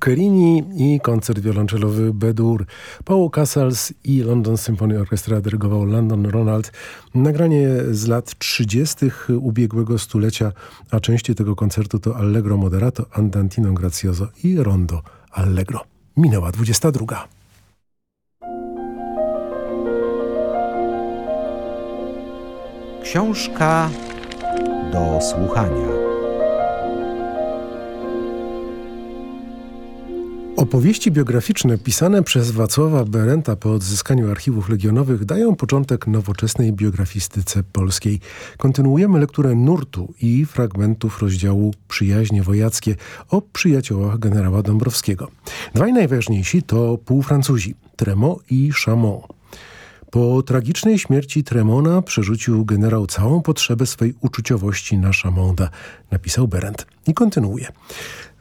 Boccherini i koncert wiolonczelowy Bedur. Paul Casals i London Symphony Orchestra dyrygował London Ronald. Nagranie z lat 30. ubiegłego stulecia, a części tego koncertu to Allegro Moderato, Andantino Grazioso i Rondo Allegro. Minęła 22. Książka do słuchania. Opowieści biograficzne pisane przez Wacława Berenta po odzyskaniu archiwów legionowych dają początek nowoczesnej biografistyce polskiej. Kontynuujemy lekturę nurtu i fragmentów rozdziału Przyjaźnie wojackie o przyjaciołach generała Dąbrowskiego. Dwaj najważniejsi to półfrancuzi, Tremont i Chamon. Po tragicznej śmierci Tremona przerzucił generał całą potrzebę swej uczuciowości na Chamonda, napisał Berend. I kontynuuje.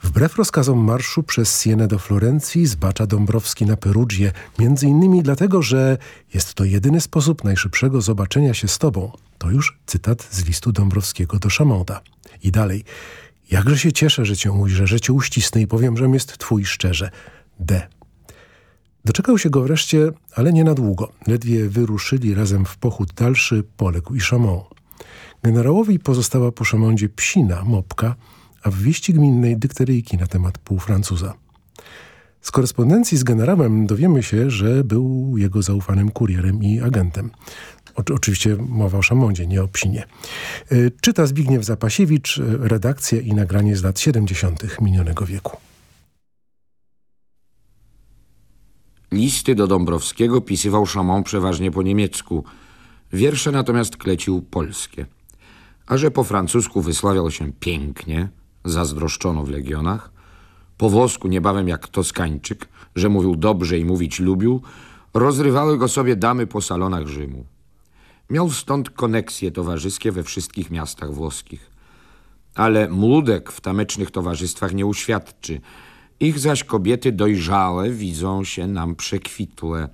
Wbrew rozkazom marszu przez Sienę do Florencji zbacza Dąbrowski na Perugię, między innymi dlatego, że jest to jedyny sposób najszybszego zobaczenia się z tobą. To już cytat z listu Dąbrowskiego do Szamonda. I dalej. Jakże się cieszę, że cię ujrzę, że cię uścisnę i powiem, żem jest twój szczerze. D. Doczekał się go wreszcie, ale nie na długo. Ledwie wyruszyli razem w pochód dalszy, poległ i Szamon. Generałowi pozostała po Szamondzie psina, mopka, a w wieści gminnej dykteryjki na temat półfrancuza. Z korespondencji z generałem dowiemy się, że był jego zaufanym kurierem i agentem. O, oczywiście mowa o Szamondzie, nie o psinie. Y, czyta Zbigniew Zapasiewicz, y, redakcja i nagranie z lat 70. minionego wieku. Listy do Dąbrowskiego pisywał Szamon przeważnie po niemiecku. Wiersze natomiast klecił polskie. A że po francusku wysławiał się pięknie, zazdroszczono w legionach. Po włosku niebawem jak Toskańczyk, że mówił dobrze i mówić lubił, rozrywały go sobie damy po salonach Rzymu. Miał stąd koneksje towarzyskie we wszystkich miastach włoskich. Ale młódek w tamecznych towarzystwach nie uświadczy. Ich zaś kobiety dojrzałe widzą się nam przekwitłe.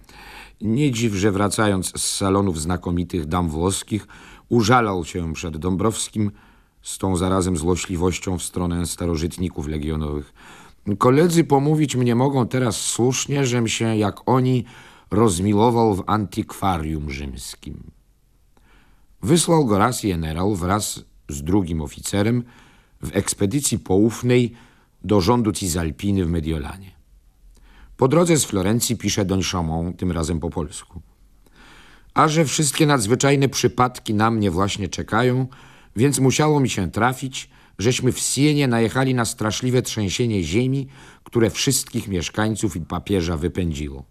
Nie dziw, że wracając z salonów znakomitych dam włoskich, użalał się przed Dąbrowskim, z tą zarazem złośliwością w stronę starożytników legionowych. Koledzy pomówić mnie mogą teraz słusznie, żem się, jak oni, rozmilował w antykwarium rzymskim. Wysłał go raz generał wraz z drugim oficerem w ekspedycji poufnej do rządu Cisalpiny w Mediolanie. Po drodze z Florencji pisze Don Chamon, tym razem po polsku. A że wszystkie nadzwyczajne przypadki na mnie właśnie czekają, więc musiało mi się trafić, żeśmy w Sienie najechali na straszliwe trzęsienie ziemi, które wszystkich mieszkańców i papieża wypędziło.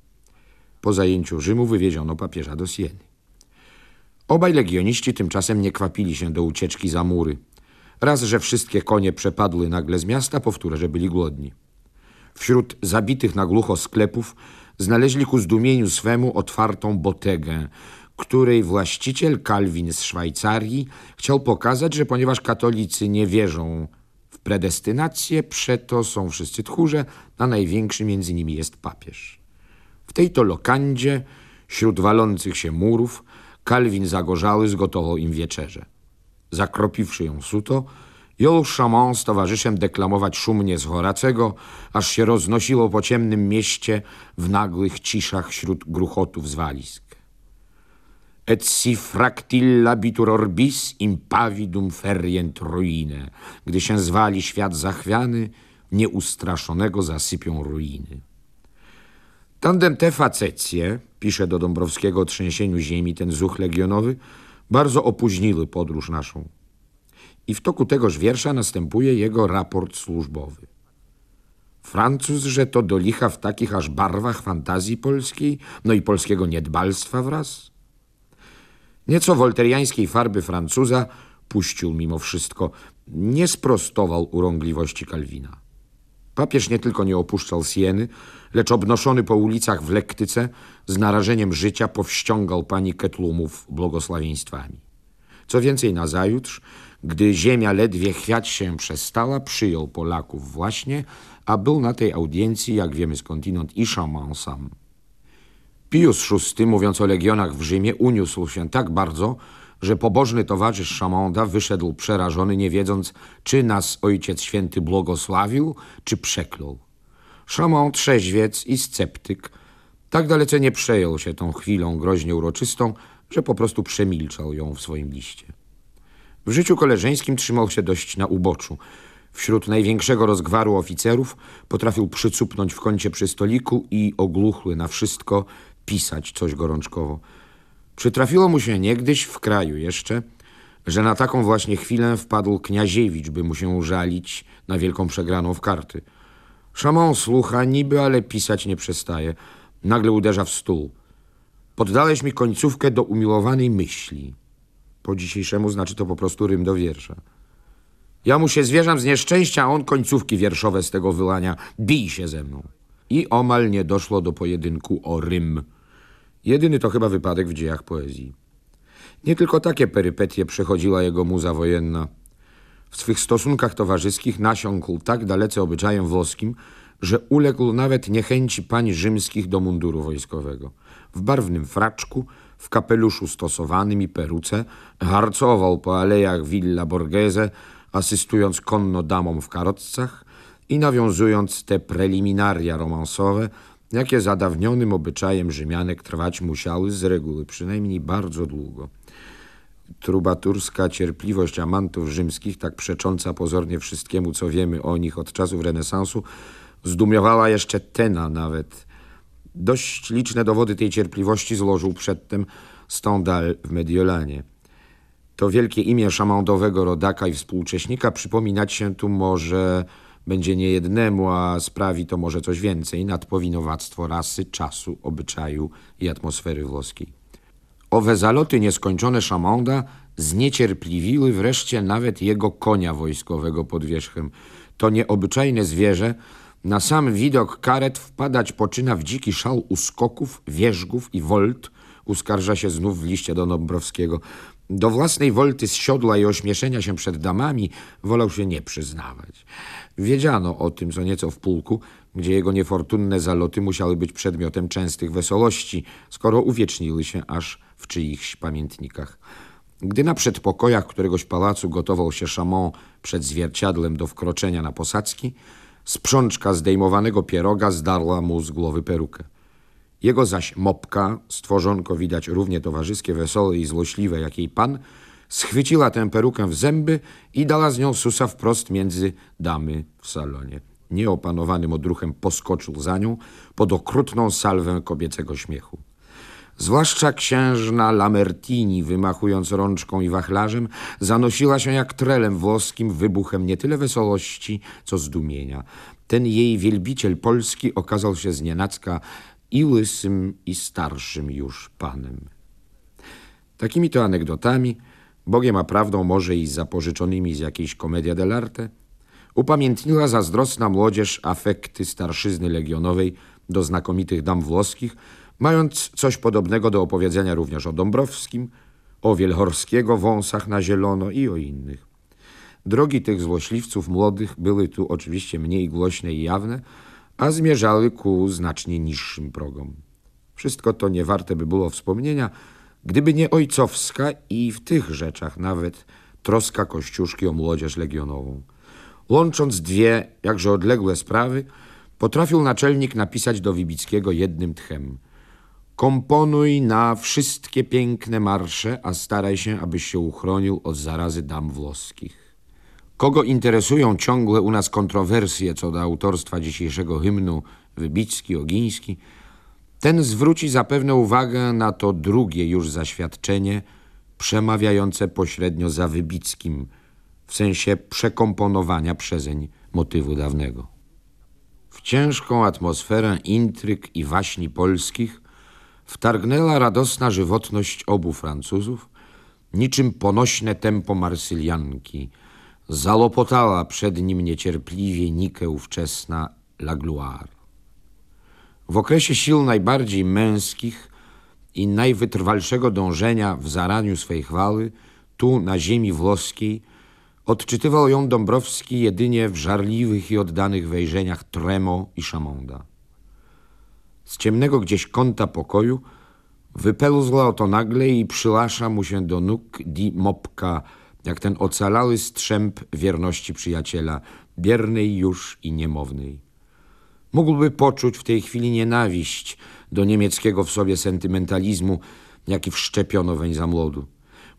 Po zajęciu Rzymu wywieziono papieża do Sieny. Obaj legioniści tymczasem nie kwapili się do ucieczki za mury. Raz, że wszystkie konie przepadły nagle z miasta, powtórę, że byli głodni. Wśród zabitych na głucho sklepów znaleźli ku zdumieniu swemu otwartą botegę, której właściciel Kalwin z Szwajcarii chciał pokazać, że ponieważ katolicy nie wierzą w predestynację, przeto są wszyscy tchórze, a największy między nimi jest papież. W tej to lokandzie, wśród walących się murów, Kalwin zagorzały zgotował im wieczerzę. Zakropiwszy ją suto, jął Chamon z towarzyszem deklamować szumnie z Horacego, aż się roznosiło po ciemnym mieście w nagłych ciszach wśród gruchotów zwalisk et si fractilla bitur orbis impavidum ferient ruine. Gdy się zwali świat zachwiany, nieustraszonego zasypią ruiny. Tandem te facecje, pisze do Dąbrowskiego o trzęsieniu ziemi ten zuch legionowy, bardzo opóźniły podróż naszą. I w toku tegoż wiersza następuje jego raport służbowy. Francuz, że to do licha w takich aż barwach fantazji polskiej, no i polskiego niedbalstwa wraz – Nieco wolteriańskiej farby Francuza puścił mimo wszystko, nie sprostował urągliwości Kalwina. Papież nie tylko nie opuszczał Sieny, lecz obnoszony po ulicach w lektyce z narażeniem życia powściągał panikę tłumów błogosławieństwami. Co więcej, nazajutrz, gdy ziemia ledwie chwiać się przestała, przyjął Polaków właśnie, a był na tej audiencji, jak wiemy skądinąd, i szaman sam. Pius VI, mówiąc o legionach w Rzymie, uniósł się tak bardzo, że pobożny towarzysz Szamonda wyszedł przerażony, nie wiedząc, czy nas Ojciec Święty błogosławił, czy przeklął. Szamon, trzeźwiec i sceptyk, tak dalece nie przejął się tą chwilą groźnie uroczystą, że po prostu przemilczał ją w swoim liście. W życiu koleżeńskim trzymał się dość na uboczu. Wśród największego rozgwaru oficerów potrafił przycupnąć w kącie przy stoliku i ogluchły na wszystko pisać coś gorączkowo. Przytrafiło mu się niegdyś w kraju jeszcze, że na taką właśnie chwilę wpadł kniaziewicz, by mu się użalić na wielką przegraną w karty. Szamon słucha niby, ale pisać nie przestaje. Nagle uderza w stół. Poddałeś mi końcówkę do umiłowanej myśli. Po dzisiejszemu znaczy to po prostu rym do wiersza. Ja mu się zwierzam z nieszczęścia, a on końcówki wierszowe z tego wylania. Bij się ze mną. I omal nie doszło do pojedynku o rym. Jedyny to chyba wypadek w dziejach poezji. Nie tylko takie perypetie przechodziła jego muza wojenna. W swych stosunkach towarzyskich nasiąkł tak dalece obyczajem włoskim, że uległ nawet niechęci pań rzymskich do munduru wojskowego. W barwnym fraczku, w kapeluszu stosowanym i peruce, harcował po alejach Villa Borghese, asystując konno damom w karotcach i nawiązując te preliminaria romansowe, jakie zadawnionym obyczajem Rzymianek trwać musiały z reguły przynajmniej bardzo długo. Trubaturska cierpliwość amantów rzymskich, tak przecząca pozornie wszystkiemu, co wiemy o nich od czasów renesansu, zdumiowała jeszcze Tena nawet. Dość liczne dowody tej cierpliwości złożył przedtem Stendhal w Mediolanie. To wielkie imię szamandowego rodaka i współcześnika przypominać się tu może będzie nie jednemu, a sprawi to może coś więcej nadpowinowactwo rasy, czasu, obyczaju i atmosfery włoskiej. Owe zaloty nieskończone Szamonda zniecierpliwiły wreszcie nawet jego konia wojskowego pod wierzchem. To nieobyczajne zwierzę na sam widok karet wpadać poczyna w dziki szał uskoków, wierzgów i wolt, uskarża się znów w liście do Dąbrowskiego. Do własnej wolty z siodła i ośmieszenia się przed damami wolał się nie przyznawać. Wiedziano o tym co nieco w pułku, gdzie jego niefortunne zaloty musiały być przedmiotem częstych wesołości, skoro uwieczniły się aż w czyichś pamiętnikach. Gdy na przedpokojach któregoś pałacu gotował się Chamon przed zwierciadlem do wkroczenia na posadzki, sprzączka zdejmowanego pieroga zdarła mu z głowy perukę. Jego zaś mopka, stworzonko widać równie towarzyskie, wesołe i złośliwe jak jej pan, schwyciła tę perukę w zęby i dała z nią susa wprost między damy w salonie. Nieopanowanym odruchem poskoczył za nią pod okrutną salwę kobiecego śmiechu. Zwłaszcza księżna Lamertini, wymachując rączką i wachlarzem, zanosiła się jak trelem włoskim wybuchem nie tyle wesołości, co zdumienia. Ten jej wielbiciel polski okazał się znienacka i łysym, i starszym już panem. Takimi to anegdotami, Bogiem a prawdą może i zapożyczonymi z jakiejś komedia dell'arte, upamiętniła zazdrosna młodzież afekty starszyzny legionowej do znakomitych dam włoskich, mając coś podobnego do opowiedzenia również o Dąbrowskim, o Wielhorskiego wąsach na zielono i o innych. Drogi tych złośliwców młodych były tu oczywiście mniej głośne i jawne, a zmierzały ku znacznie niższym progom. Wszystko to nie warte by było wspomnienia, gdyby nie ojcowska i w tych rzeczach nawet troska Kościuszki o młodzież legionową. Łącząc dwie, jakże odległe sprawy, potrafił naczelnik napisać do Wibickiego jednym tchem. Komponuj na wszystkie piękne marsze, a staraj się, abyś się uchronił od zarazy dam włoskich. Kogo interesują ciągłe u nas kontrowersje co do autorstwa dzisiejszego hymnu Wybicki, Ogiński, ten zwróci zapewne uwagę na to drugie już zaświadczenie, przemawiające pośrednio za Wybickim, w sensie przekomponowania przezeń motywu dawnego. W ciężką atmosferę intryg i waśni polskich wtargnęła radosna żywotność obu Francuzów, niczym ponośne tempo marsylianki. Zalopotała przed nim niecierpliwie Nikę ówczesna La Gloire. W okresie sił najbardziej męskich i najwytrwalszego dążenia w zaraniu swej chwały, tu na ziemi włoskiej, odczytywał ją Dąbrowski jedynie w żarliwych i oddanych wejrzeniach Tremo i Szamonda. Z ciemnego gdzieś kąta pokoju Wypełzła oto nagle i przylasza mu się do nóg di mopka, jak ten ocalały strzęp wierności przyjaciela, biernej już i niemownej. Mógłby poczuć w tej chwili nienawiść do niemieckiego w sobie sentymentalizmu, jaki wszczepiono weń za młodu.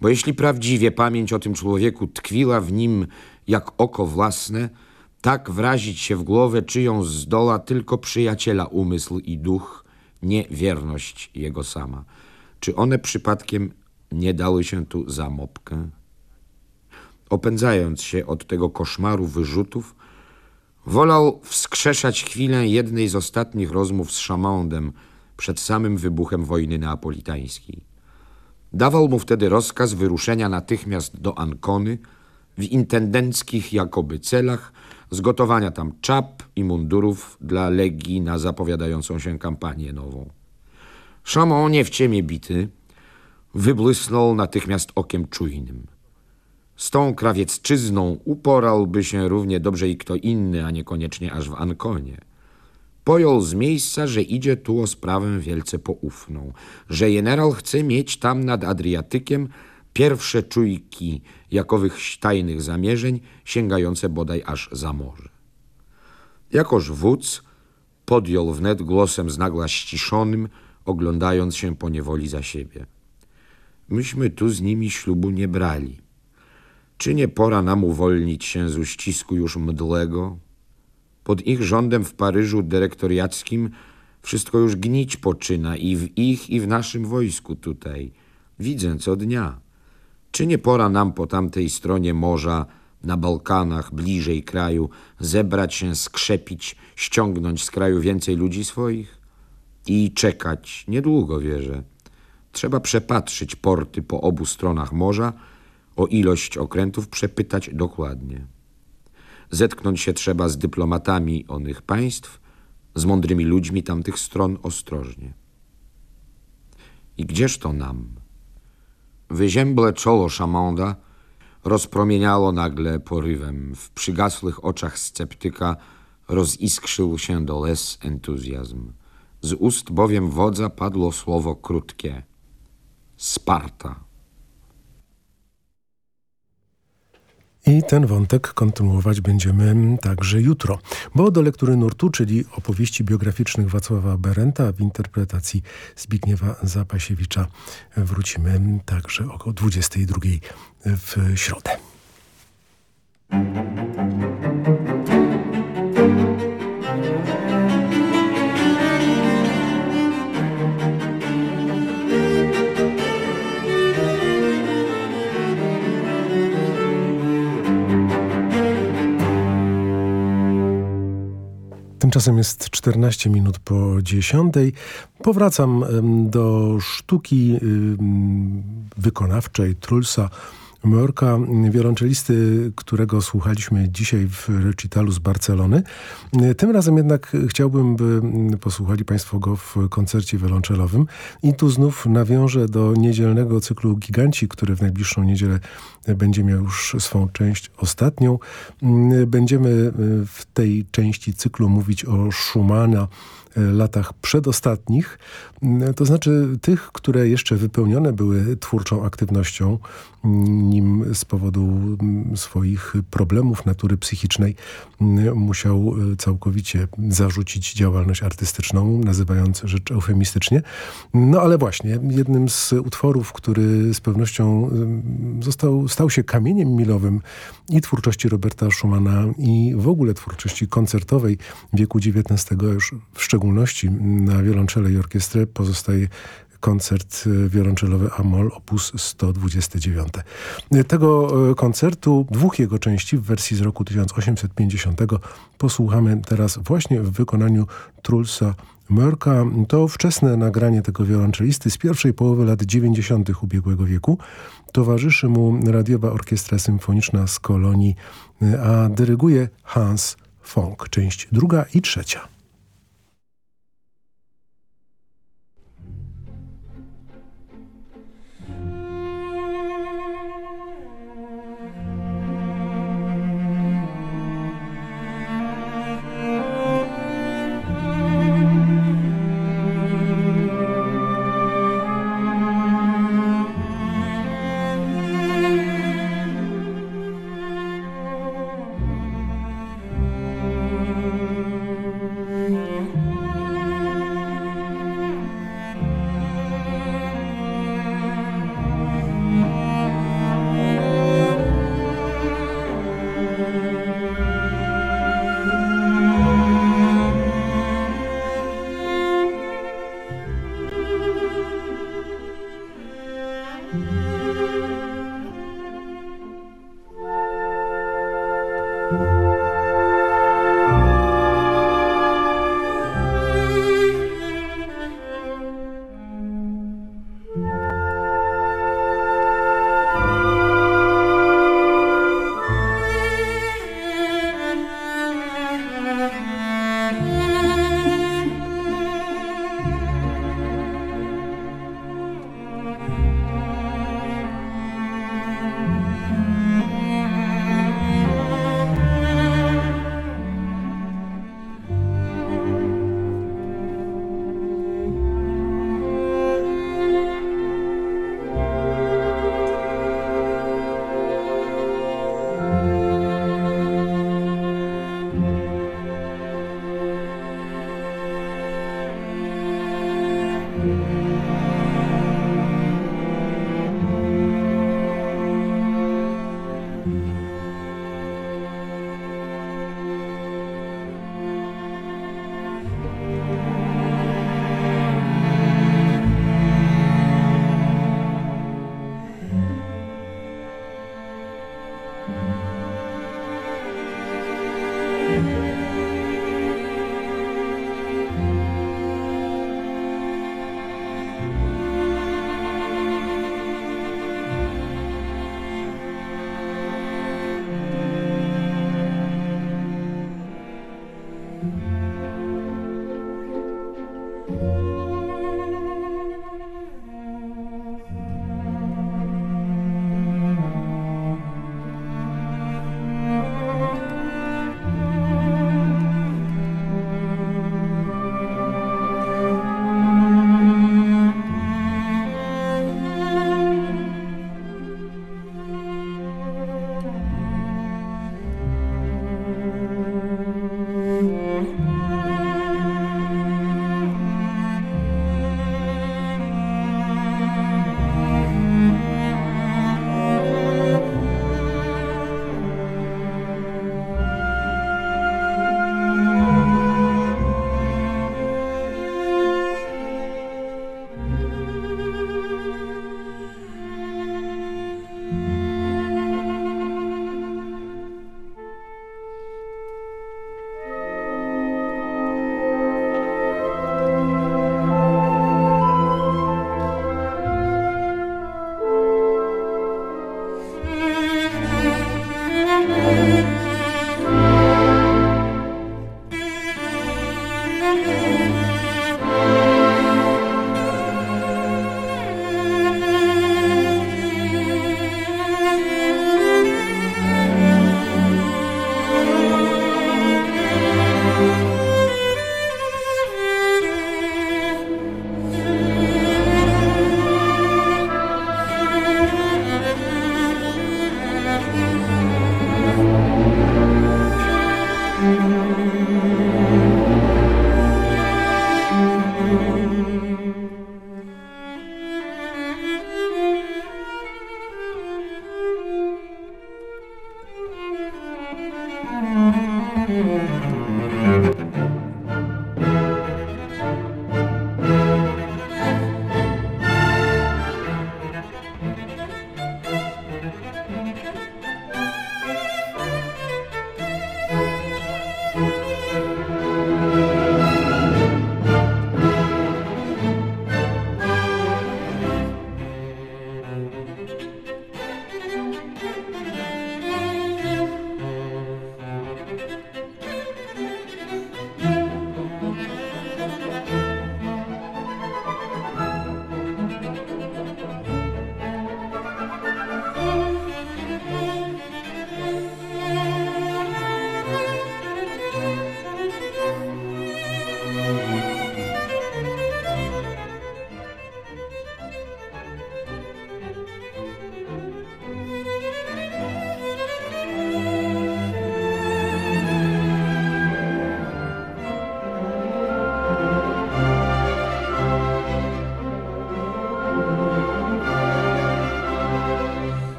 Bo jeśli prawdziwie pamięć o tym człowieku tkwiła w nim jak oko własne, tak wrazić się w głowę czyją zdoła tylko przyjaciela umysł i duch, nie wierność jego sama. Czy one przypadkiem nie dały się tu za mopkę? Opędzając się od tego koszmaru wyrzutów, wolał wskrzeszać chwilę jednej z ostatnich rozmów z Szamondem przed samym wybuchem wojny neapolitańskiej. Dawał mu wtedy rozkaz wyruszenia natychmiast do Ancony w intendenckich jakoby celach, zgotowania tam czap i mundurów dla Legii na zapowiadającą się kampanię nową. Szamon, nie w ciemię bity, wybłysnął natychmiast okiem czujnym. Z tą krawiecczyzną uporałby się równie dobrze i kto inny, a niekoniecznie aż w Ankonie. Pojął z miejsca, że idzie tu o sprawę wielce poufną, że generał chce mieć tam nad Adriatykiem pierwsze czujki jakowych tajnych zamierzeń, sięgające bodaj aż za morze. Jakoż wódz podjął wnet głosem z ściszonym, oglądając się po niewoli za siebie. Myśmy tu z nimi ślubu nie brali. Czy nie pora nam uwolnić się z uścisku już mdłego? Pod ich rządem w Paryżu dyrektoriackim wszystko już gnić poczyna i w ich, i w naszym wojsku tutaj. Widzę co dnia. Czy nie pora nam po tamtej stronie morza, na Bałkanach, bliżej kraju, zebrać się, skrzepić, ściągnąć z kraju więcej ludzi swoich? I czekać, niedługo wierzę. Trzeba przepatrzyć porty po obu stronach morza, o ilość okrętów przepytać dokładnie. Zetknąć się trzeba z dyplomatami onych państw, z mądrymi ludźmi tamtych stron ostrożnie. I gdzież to nam? Wyzięble czoło Szamonda rozpromieniało nagle porywem. W przygasłych oczach sceptyka roziskrzył się do les entuzjazm. Z ust bowiem wodza padło słowo krótkie. Sparta. I ten wątek kontynuować będziemy także jutro, bo do lektury nurtu, czyli opowieści biograficznych Wacława Berenta w interpretacji Zbigniewa Zapasiewicza wrócimy także około 22 w środę. Tymczasem jest 14 minut po 10. Powracam do sztuki wykonawczej Trulsa Mörka, wiolonczelisty, którego słuchaliśmy dzisiaj w recitalu z Barcelony. Tym razem jednak chciałbym, by posłuchali Państwo go w koncercie wiolonczelowym. I tu znów nawiążę do niedzielnego cyklu Giganci, który w najbliższą niedzielę będzie miał już swą część ostatnią. Będziemy w tej części cyklu mówić o Schumana, latach przedostatnich, to znaczy tych, które jeszcze wypełnione były twórczą aktywnością, nim z powodu swoich problemów natury psychicznej musiał całkowicie zarzucić działalność artystyczną, nazywając rzecz eufemistycznie. No ale właśnie, jednym z utworów, który z pewnością został, stał się kamieniem milowym i twórczości Roberta Schumana i w ogóle twórczości koncertowej wieku XIX, już w szczególności na wiolonczele i orkiestrę pozostaje koncert e, wiolonczelowy Amol op. 129. Tego e, koncertu, dwóch jego części w wersji z roku 1850 posłuchamy teraz właśnie w wykonaniu Trulsa Mörka. To wczesne nagranie tego wiolonczelisty z pierwszej połowy lat 90. ubiegłego wieku. Towarzyszy mu radiowa orkiestra symfoniczna z Kolonii, e, a dyryguje Hans Funk, część druga i trzecia.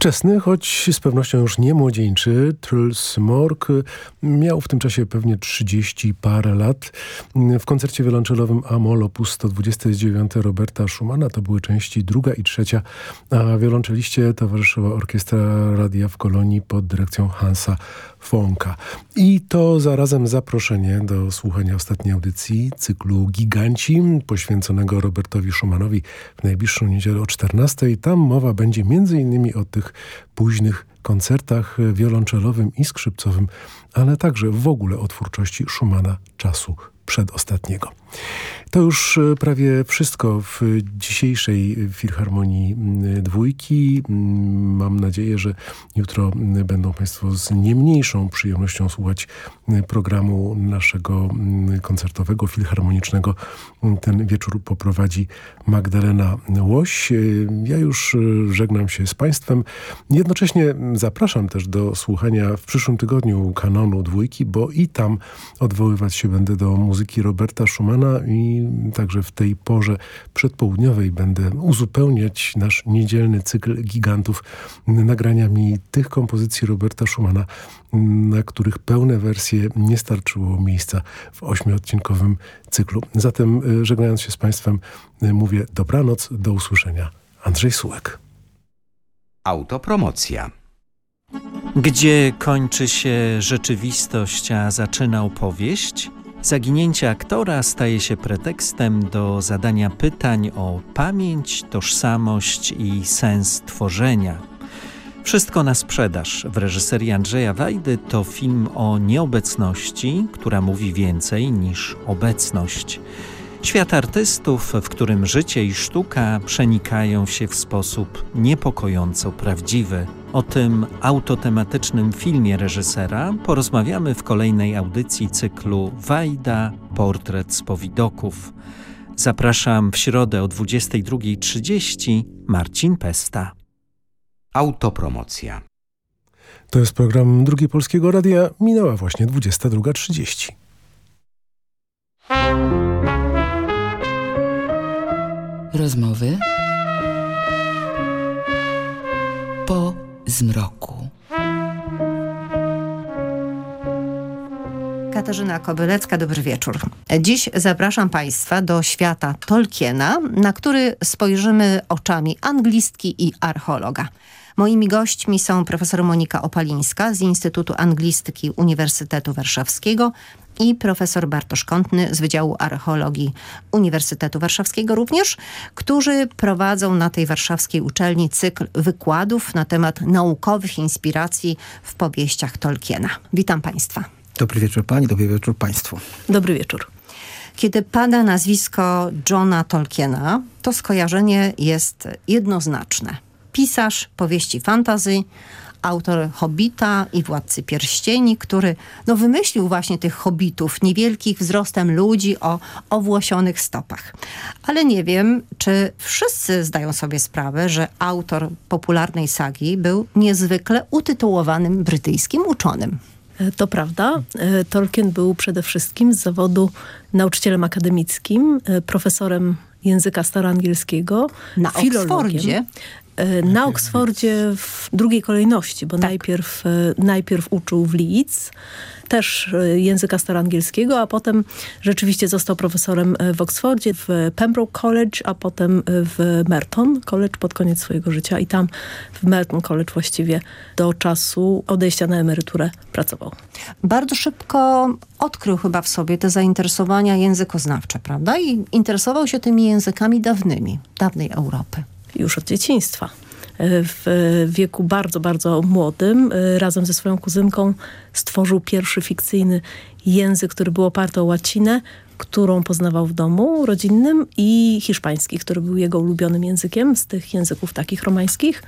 Wczesny, choć z pewnością już nie młodzieńczy, Truls Mork miał w tym czasie pewnie 30 parę lat. W koncercie wiolonczelowym Amol op. 129 Roberta Schumana to były części druga i trzecia, a wiolonczeliście towarzyszyła Orkiestra Radia w Kolonii pod dyrekcją Hansa Fonka. I to zarazem zaproszenie do słuchania ostatniej audycji cyklu Giganci poświęconego Robertowi Schumanowi w najbliższą niedzielę o 14. Tam mowa będzie m.in. o tych późnych koncertach wiolonczelowym i skrzypcowym, ale także w ogóle o twórczości Schumana czasu przedostatniego. To już e, prawie wszystko w dzisiejszej Filharmonii Dwójki. Mam nadzieję, że jutro będą Państwo z nie mniejszą przyjemnością słuchać programu naszego koncertowego, filharmonicznego. Ten wieczór poprowadzi Magdalena Łoś. E, ja już e, żegnam się z Państwem. Jednocześnie zapraszam też do słuchania w przyszłym tygodniu kanonu Dwójki, bo i tam odwoływać się będę do muzyki Roberta Schumana i także w tej porze przedpołudniowej będę uzupełniać nasz niedzielny cykl gigantów nagraniami tych kompozycji Roberta Schumana, na których pełne wersje nie starczyło miejsca w ośmiodcinkowym cyklu. Zatem e, żegnając się z Państwem e, mówię dobranoc, do usłyszenia. Andrzej Sułek. Autopromocja. Gdzie kończy się rzeczywistość, a zaczyna opowieść? Zaginięcie aktora staje się pretekstem do zadania pytań o pamięć, tożsamość i sens tworzenia. Wszystko na sprzedaż w reżyserii Andrzeja Wajdy to film o nieobecności, która mówi więcej niż obecność. Świat artystów, w którym życie i sztuka przenikają się w sposób niepokojąco prawdziwy. O tym autotematycznym filmie reżysera porozmawiamy w kolejnej audycji cyklu Wajda Portret z powidoków. Zapraszam w środę o 22.30. Marcin Pesta. Autopromocja. To jest program Drugi Polskiego Radia. Minęła właśnie 22.30. Rozmowy po zmroku. Katarzyna Kobylecka, dobry wieczór. Dziś zapraszam Państwa do świata Tolkiena, na który spojrzymy oczami anglistki i archeologa. Moimi gośćmi są profesor Monika Opalińska z Instytutu Anglistyki Uniwersytetu Warszawskiego i profesor Bartosz Kątny z Wydziału Archeologii Uniwersytetu Warszawskiego również, którzy prowadzą na tej warszawskiej uczelni cykl wykładów na temat naukowych inspiracji w powieściach Tolkiena. Witam Państwa. Dobry wieczór pani, dobry wieczór państwu. Dobry wieczór. Kiedy pada nazwisko Johna Tolkiena, to skojarzenie jest jednoznaczne. Pisarz powieści fantazy, autor Hobbita i Władcy Pierścieni, który no, wymyślił właśnie tych hobbitów, niewielkich wzrostem ludzi o owłosionych stopach. Ale nie wiem, czy wszyscy zdają sobie sprawę, że autor popularnej sagi był niezwykle utytułowanym brytyjskim uczonym. E, To prawda. E, Tolkien był przede wszystkim z zawodu nauczycielem akademickim, e, profesorem języka staroangielskiego, Na filologiem. Oksfordzie Na Oksfordzie w drugiej kolejności, bo najpierw, e, najpierw uczył w Leeds, też e, języka staroangielskiego, a potem rzeczywiście został profesorem e, w Oksfordzie, w Pembroke College, a potem e, w Merton College pod koniec swojego życia i tam w Merton College właściwie do czasu odejścia na emeryturę pracował. bardzo szybko odkrył chyba w sobie te zainteresowania językoznawcze, prawda? I interesował się tymi językami dawnymi, dawnej Europy. Już od dzieciństwa. E, W wieku bardzo, bardzo młodym e, razem ze swoją kuzynką stworzył pierwszy fikcyjny język, który był oparty o łacinę, którą poznawał w domu rodzinnym i hiszpański, który był jego ulubionym językiem z tych języków takich romańskich.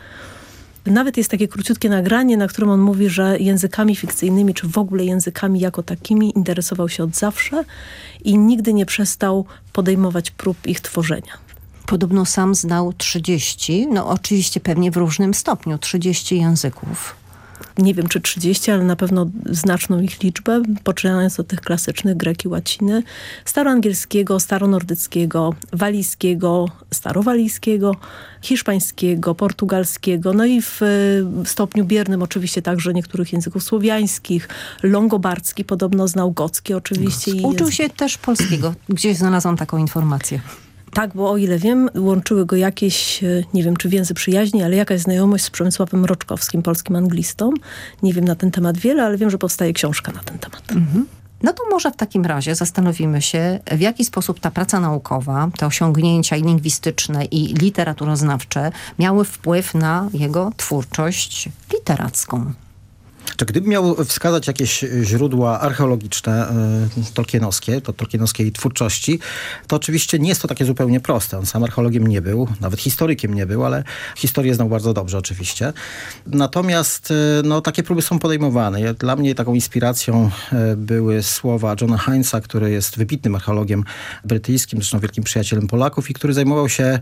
Nawet jest takie króciutkie nagranie, na którym on mówi, że językami fikcyjnymi, czy w ogóle językami jako takimi interesował się od zawsze i nigdy nie przestał podejmować prób ich tworzenia. Podobno sam znał 30, no oczywiście pewnie w różnym stopniu, 30 języków. nie wiem czy 30, ale na pewno znaczną ich liczbę, poczynając od tych klasycznych greki, łaciny, staroangielskiego, staronordyckiego, walijskiego, starowalijskiego, hiszpańskiego, portugalskiego, no i w e, stopniu biernym oczywiście także niektórych języków słowiańskich, longobardzki, podobno znał gocki oczywiście. i Uczył się też polskiego. Gdzieś znalazłam taką informację. Tak, bo o ile wiem, łączyły go jakieś, e, nie wiem czy więzy przyjaźni, ale jakaś znajomość z Przemysławem Roczkowskim, polskim anglistą. Nie wiem na ten temat wiele, ale wiem, że powstaje książka na ten temat. No to może w takim razie zastanowimy się, w jaki sposób ta praca naukowa, te osiągnięcia i lingwistyczne i literaturoznawcze miały wpływ na jego twórczość literacką. Czy gdybym miał wskazać jakieś źródła archeologiczne y, tolkienowskie, to tolkienowskiej twórczości, to oczywiście nie jest to takie zupełnie proste. On sam archeologiem nie był, nawet historykiem nie był, ale historię znał bardzo dobrze oczywiście. Natomiast y, no, takie próby są podejmowane. Dla mnie taką inspiracją y, były słowa Johna Heinza, który jest wybitnym archeologiem brytyjskim, zresztą wielkim przyjacielem Polaków i który zajmował się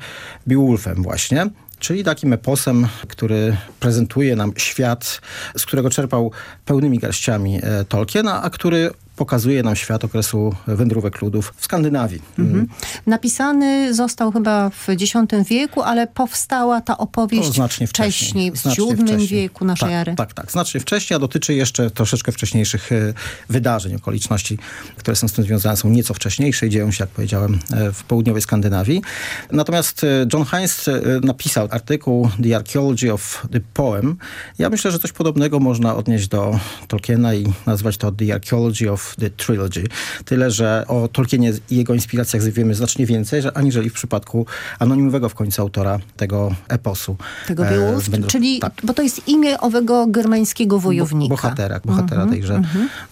Beowulfem właśnie. Czyli takim eposem, który prezentuje nam świat, z którego czerpał pełnymi garściami e, Tolkiena, a który pokazuje nam świat okresu wędrówek ludów w Skandynawii. Mhm. Napisany został chyba w X wieku, ale powstała ta opowieść To znacznie wcześniej. w Znacznie VII wcześniej. wieku naszej tak, ery. Tak, tak. Znacznie wcześniej, a dotyczy jeszcze troszeczkę wcześniejszych e, wydarzeń, okoliczności, które są z tym związane, są nieco wcześniejsze i dzieją się, jak powiedziałem, e, w południowej Skandynawii. Natomiast e, John Heinz napisał artykuł The Archaeology of the Poem. Ja myślę, że coś podobnego można odnieść do Tolkiena i nazwać to The Archaeology of the Trilogy. Tyle, że o Tolkienie i jego inspiracjach wiemy znacznie więcej, że, aniżeli w przypadku anonimowego w końcu autora tego eposu. Tego e, Beowulf, czyli, tak. bo to jest imię owego germańskiego wojownika. Bo, bohatera, bohatera tejże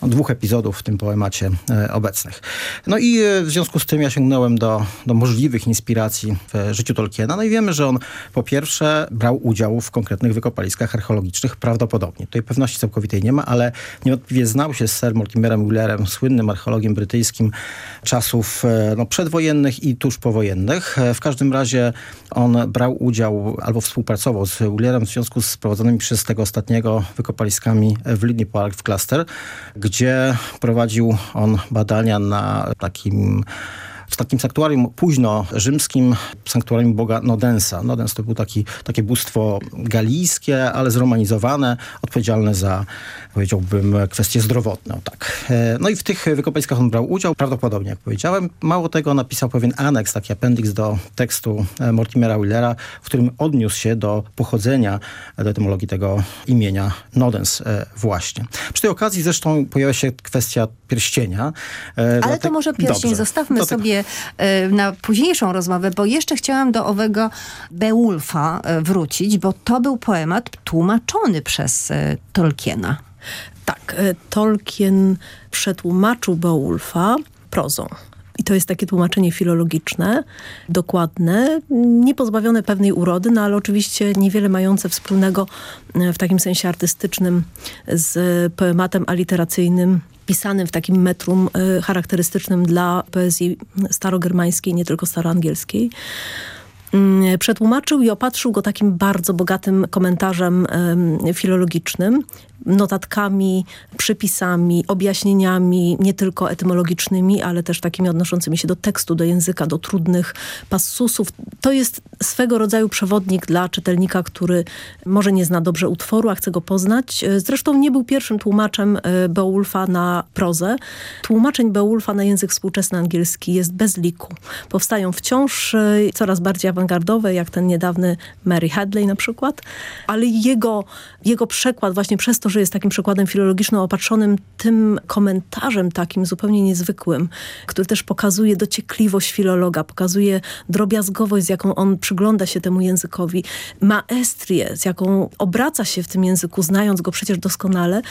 no, dwóch epizodów w tym poemacie e, obecnych. No i e, w związku z tym ja sięgnąłem do, do możliwych inspiracji w życiu Tolkiena. No i wiemy, że on po pierwsze brał udział w konkretnych wykopaliskach archeologicznych, prawdopodobnie. Tutaj pewności całkowitej nie ma, ale niewątpliwie znał się z Sir Mortimerem Wheelerem Wheelerem, słynnym archeologiem brytyjskim czasów e, no, przedwojennych i tuż powojennych. E, W każdym razie on brał udział albo współpracował z Wheelerem w związku z prowadzonymi przez tego ostatniego wykopaliskami w Lydney Park w Gloucester, gdzie prowadził on badania na takim w takim sanktuarium późno rzymskim, sanktuarium boga Nodensa. Nodens to był taki, takie bóstwo galijskie, ale zromanizowane, odpowiedzialne za, powiedziałbym, kwestie zdrowotne. Tak. E, No i w tych wykopaliskach on brał udział, prawdopodobnie, jak powiedziałem. Mało tego, napisał pewien aneks, taki appendix do tekstu e, Mortimera Willera, w którym odniósł się do pochodzenia, e, do etymologii tego imienia Nodens właśnie. Przy tej okazji zresztą pojawia się kwestia pierścienia. Ale to może pierścień Dobrze. zostawmy sobie e, na późniejszą rozmowę, bo jeszcze chciałam do owego Beowulfa e, wrócić, bo to był poemat tłumaczony przez e, Tolkiena. Tak, Tolkien przetłumaczył Beowulfa prozą. I to jest takie tłumaczenie filologiczne, dokładne, niepozbawione pewnej urody, no ale oczywiście niewiele mające wspólnego w takim sensie artystycznym z poematem aliteracyjnym pisanym w takim metrum e, charakterystycznym dla poezji starogermańskiej, nie tylko staroangielskiej. Mm, Przetłumaczył i opatrzył go takim bardzo bogatym komentarzem em, filologicznym, notatkami, przypisami, objaśnieniami, nie tylko etymologicznymi, ale też takimi odnoszącymi się do tekstu, do języka, do trudnych passusów. To jest swego rodzaju przewodnik dla czytelnika, który może nie zna dobrze utworu, a chce go poznać. Zresztą nie był pierwszym tłumaczem e, Beowulfa na prozę. Tłumaczeń Beowulfa na język współczesny angielski jest bez liku. Powstają wciąż e, coraz bardziej awangardowe, jak ten niedawny Mary Hadley na przykład, ale jego, jego przekład właśnie przez to, że jest takim przekładem filologicznym opatrzonym tym komentarzem takim zupełnie niezwykłym, który też pokazuje dociekliwość filologa, pokazuje drobiazgowość, z jaką on przygląda się temu językowi, maestrię, z jaką obraca się w tym języku, znając go przecież doskonale.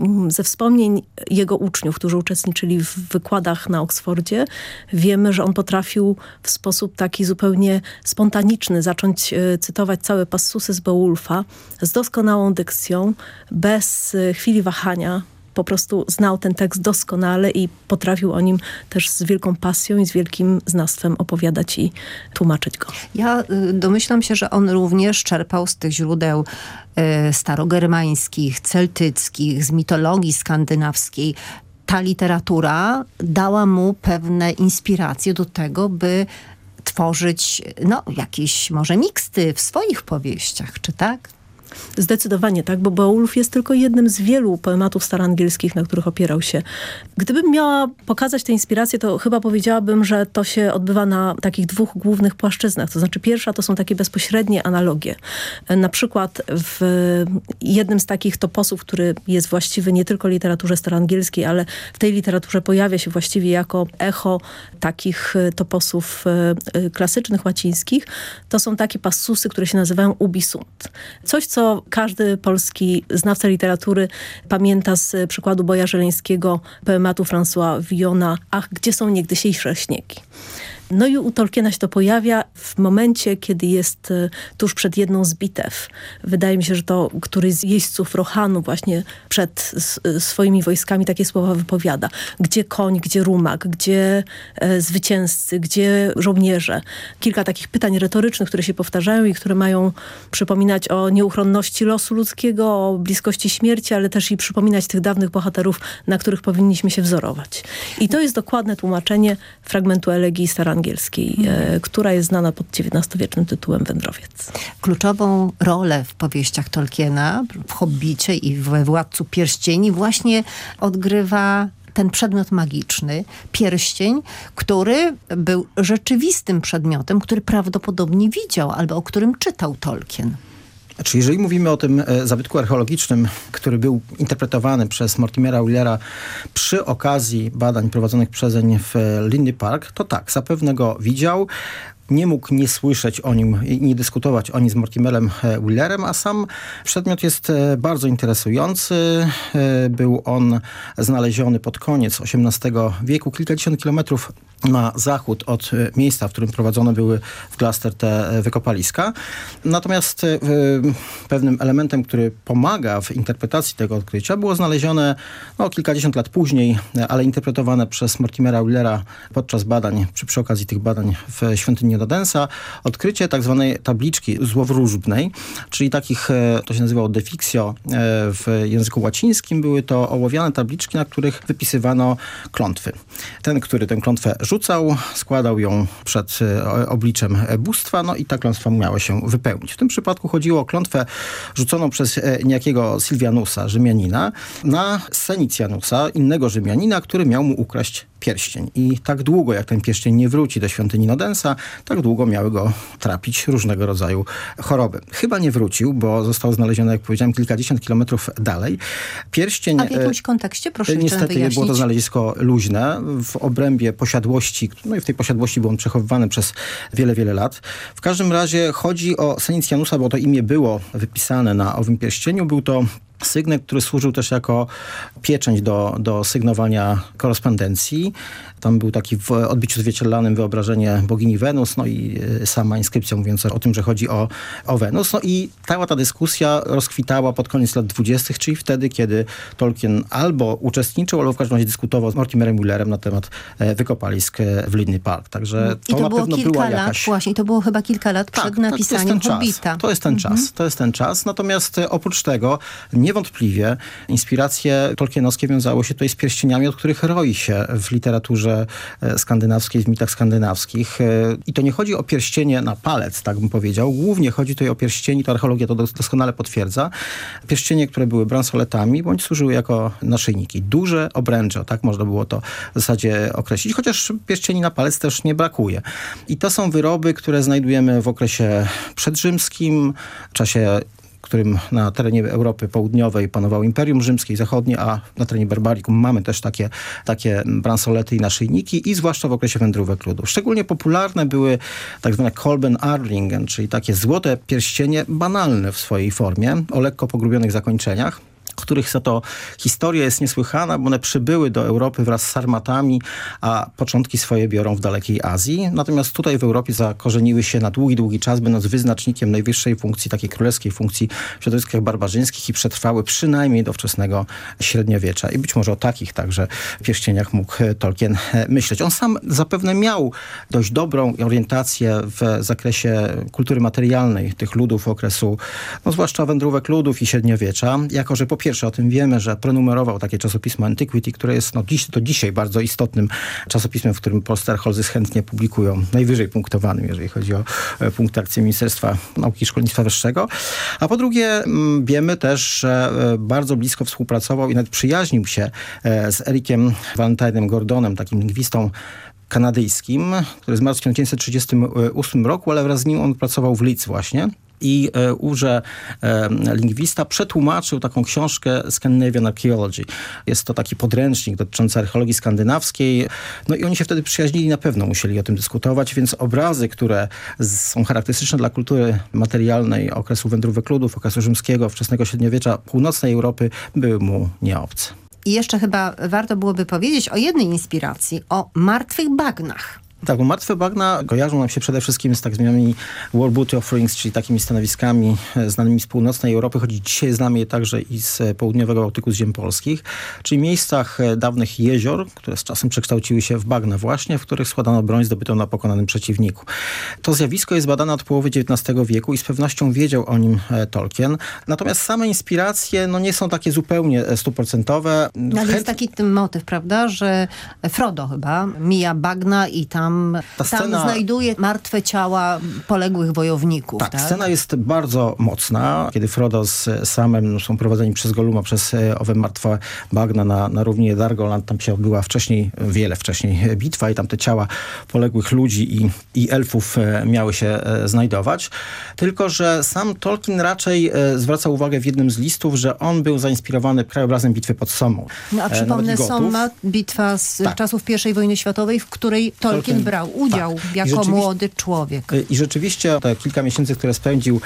Mm, Ze wspomnień jego uczniów, którzy uczestniczyli w wykładach na Oksfordzie, wiemy, że on potrafił w sposób taki zupełnie spontaniczny zacząć e, cytować całe passusy z Beowulfa z doskonałą dykcją, bez e, chwili wahania. Po prostu znał ten tekst doskonale i potrafił o nim też z wielką pasją i z wielkim znawstwem opowiadać i tłumaczyć go. Ja y, domyślam się, że on również czerpał z tych źródeł y, starogermańskich, celtyckich, z mitologii skandynawskiej. Ta literatura dała mu pewne inspiracje do tego, by tworzyć no, jakieś może miksty w swoich powieściach, czy tak? Zdecydowanie tak, bo Beowulf jest tylko jednym z wielu poematów staroangielskich, na których opierał się. Gdybym miała pokazać tę inspirację, to chyba powiedziałabym, że to się odbywa na takich dwóch głównych płaszczyznach. To znaczy pierwsza to są takie bezpośrednie analogie. Na przykład w jednym z takich toposów, który jest właściwy nie tylko literaturze staroangielskiej, ale w tej literaturze pojawia się właściwie jako echo takich e, toposów e, e, klasycznych łacińskich, to są takie passusy, które się nazywają ubisunt. Coś, co każdy polski znawca literatury pamięta z przykładu Boja Żeleńskiego, poematu François Villona Ach, gdzie są niegdysiejsze śniegi. No i u Tolkiena się to pojawia w momencie, kiedy jest e, tuż przed jedną z bitew. Wydaje mi się, że to któryś z jeźdźców Rohanu właśnie przed s- swoimi wojskami takie słowa wypowiada. Gdzie koń, gdzie rumak, gdzie e, zwycięzcy, gdzie żołnierze. Kilka takich pytań retorycznych, które się powtarzają i które mają przypominać o nieuchronności losu ludzkiego, o bliskości śmierci, ale też i przypominać tych dawnych bohaterów, na których powinniśmy się wzorować. I to jest dokładne tłumaczenie fragmentu elegii starangielskiej, e, która jest znana pod XIX-wiecznym tytułem Wędrowiec. kluczową rolę w powieściach Tolkiena, w Hobbicie i we Władcu Pierścieni właśnie odgrywa ten przedmiot magiczny, pierścień, który był rzeczywistym przedmiotem, który prawdopodobnie widział albo o którym czytał Tolkien. Znaczy, jeżeli mówimy o tym e, zabytku archeologicznym, który był interpretowany przez Mortimera Willera przy okazji badań prowadzonych przezeń w e, Lindy Park, to tak, zapewne go widział. Nie mógł nie słyszeć o nim i nie dyskutować o nim z Mortimerem e, Willerem, a sam przedmiot jest e, bardzo interesujący. E, Był on znaleziony pod koniec XVIII wieku, kilkadziesiąt kilometrów na zachód od e, miejsca, w którym prowadzone były w Gloucester te e, wykopaliska. Natomiast e, pewnym elementem, który pomaga w interpretacji tego odkrycia było znalezione no, kilkadziesiąt lat później, ale interpretowane przez Mortimera Willera podczas badań, przy, przy okazji tych badań w świątyni Odensa, odkrycie tak zwanej tabliczki złowróżbnej, czyli takich, to się nazywało defixio e, w języku łacińskim. Były to ołowiane tabliczki, na których wypisywano klątwy. Ten, który tę klątwę rzucał, składał ją przed e, obliczem bóstwa, no i ta klątwa miała się wypełnić. W tym przypadku chodziło o klątwę rzuconą przez e, niejakiego Silvianusa, Rzymianina, na Senicjanusa, innego Rzymianina, który miał mu ukraść pierścień. I tak długo, jak ten pierścień nie wróci do świątyni Nodensa, tak długo miały go trapić różnego rodzaju choroby. Chyba nie wrócił, bo został znaleziony, jak powiedziałem, kilkadziesiąt kilometrów dalej. Pierścień... A w jakimś kontekście? Proszę Niestety wyjaśnić. było to znalezisko luźne w obrębie posiadłości, no i w tej posiadłości był on przechowywany przez wiele, wiele lat. W każdym razie chodzi o Senicjanusa, bo to imię było wypisane na owym pierścieniu. Był to Sygnet, który służył też jako pieczęć do, do sygnowania korespondencji. Tam był taki w odbiciu zwierciadlanym wyobrażenie bogini Wenus, no i y, sama inskrypcja mówiąca o tym, że chodzi o, o Wenus. No i cała ta dyskusja rozkwitała pod koniec lat dwudziestych, czyli wtedy, kiedy Tolkien albo uczestniczył, albo w każdym razie dyskutował z Mortimerem Mullerem na temat e, wykopalisk e, w Lydney Park. Także I to, to na było pewno kilka była lat, jakaś... właśnie, to było chyba kilka lat przed Tak, to jest napisaniem ten Hobbita. Czas. To jest ten czas. To jest ten czas. Natomiast e, oprócz tego niewątpliwie inspiracje tolkienowskie wiązały się tutaj z pierścieniami, od których roi się w literaturze e, skandynawskiej, w mitach skandynawskich. E, I to nie chodzi o pierścienie na palec, tak bym powiedział. Głównie chodzi tutaj o pierścieni, to archeologia to dos- doskonale potwierdza. Pierścienie, które były bransoletami, bądź służyły jako naszyjniki. Duże obręcze, tak można było to w zasadzie określić. Chociaż pierścieni na palec też nie brakuje. I to są wyroby, które znajdujemy w okresie przedrzymskim, w czasie którym na terenie Europy Południowej panowało Imperium Rzymskie i Zachodnie, a na terenie Barbarikum mamy też takie, takie bransolety i naszyjniki i zwłaszcza w okresie wędrówek ludu. Szczególnie popularne były tak zwane Kolben Arlingen, czyli takie złote pierścienie banalne w swojej formie, o lekko pogrubionych zakończeniach których za to historia jest niesłychana, bo one przybyły do Europy wraz z sarmatami, a początki swoje biorą w dalekiej Azji. Natomiast tutaj w Europie zakorzeniły się na długi, długi czas, będąc wyznacznikiem najwyższej funkcji, takiej królewskiej funkcji w środowiskach barbarzyńskich i przetrwały przynajmniej do wczesnego średniowiecza. I być może o takich także pierścieniach mógł e, Tolkien e, myśleć. On sam zapewne miał dość dobrą orientację w zakresie kultury materialnej tych ludów okresu, no zwłaszcza wędrówek ludów i średniowiecza, jako że po pierwsze o tym wiemy, że prenumerował takie czasopismo Antiquity, które jest no, dziś, do dzisiaj bardzo istotnym czasopismem, w którym polscy archeolodzy chętnie publikują, najwyżej punktowanym, jeżeli chodzi o e, punktację Ministerstwa Nauki i Szkolnictwa Wyższego. A po drugie mm, wiemy też, że e, bardzo blisko współpracował i nawet przyjaźnił się e, z Erikiem Valentine'em Gordonem, takim lingwistą kanadyjskim, który zmarł w 1938 roku, ale wraz z nim on pracował w Leeds właśnie. I e, ówże e, lingwista przetłumaczył taką książkę Scandinavian Archaeology. Jest to taki podręcznik dotyczący archeologii skandynawskiej. No i oni się wtedy przyjaźnili, na pewno musieli o tym dyskutować, więc obrazy, które są charakterystyczne dla kultury materialnej okresu wędrówek ludów, okresu rzymskiego, wczesnego średniowiecza, północnej Europy, były mu nieobce. I jeszcze chyba warto byłoby powiedzieć o jednej inspiracji, o martwych bagnach. Tak, bo martwe bagna kojarzą nam się przede wszystkim z tak zwanymi World Booty Offerings, czyli takimi stanowiskami e, znanymi z północnej Europy, choć dzisiaj znamy je także i z e, południowego Bałtyku, z ziem polskich, czyli miejscach e, dawnych jezior, które z czasem przekształciły się w bagna właśnie, w których składano broń zdobytą na pokonanym przeciwniku. To zjawisko jest badane od połowy XIX wieku i z pewnością wiedział o nim Tolkien. Natomiast same inspiracje no, nie są takie zupełnie stuprocentowe. No, ale Chęt- jest taki motyw, prawda, że Frodo chyba mija bagna i tam, Ta tam scena- znajduje martwe ciała poległych wojowników. Tak, Tak, scena jest bardzo mocna, kiedy Frodo z Samem są prowadzeni przez Goluma, przez e, owe martwe bagna na, na równinie Dargoland. Tam się odbyła wcześniej, wiele wcześniej bitwa i tam te ciała poległych ludzi i, i elfów e, miały się e, znajdować. Tylko, że sam Tolkien raczej zwraca uwagę w jednym z listów, że on był zainspirowany krajobrazem bitwy pod Somą. No, a przypomnę. Somma, bitwa z Tak. czasów I wojny światowej, w której Tolkien, tym brał udział tak. Jako młody człowiek. Y, I rzeczywiście te kilka miesięcy, które spędził e,